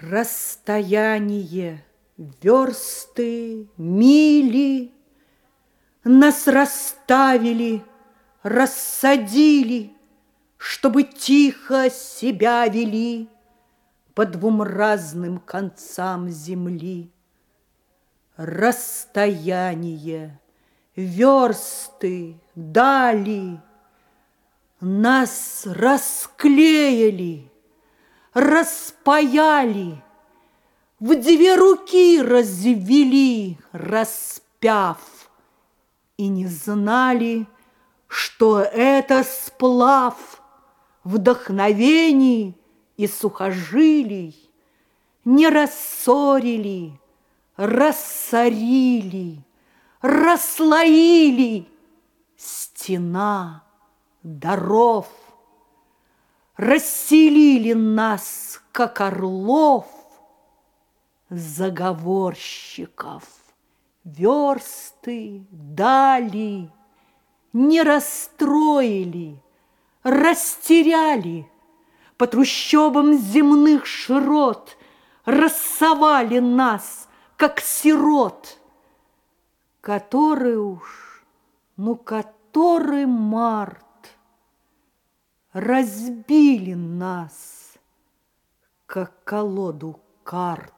Расстояние, версты, мили Нас расставили, рассадили, Чтобы тихо себя вели По двум разным концам земли. Расстояние, версты, дали Нас расклеили, распаяли, В две руки развели, распяв, И не знали, что это сплав Вдохновений и сухожилий, Не рассорили, рассорили, Расслоили стена даров – Расселили нас, как орлов, Заговорщиков. Версты дали, не расстроили, Растеряли, по трущобам земных широт Рассовали нас, как сирот, Который уж, ну который март, разбили нас, как колоду карт.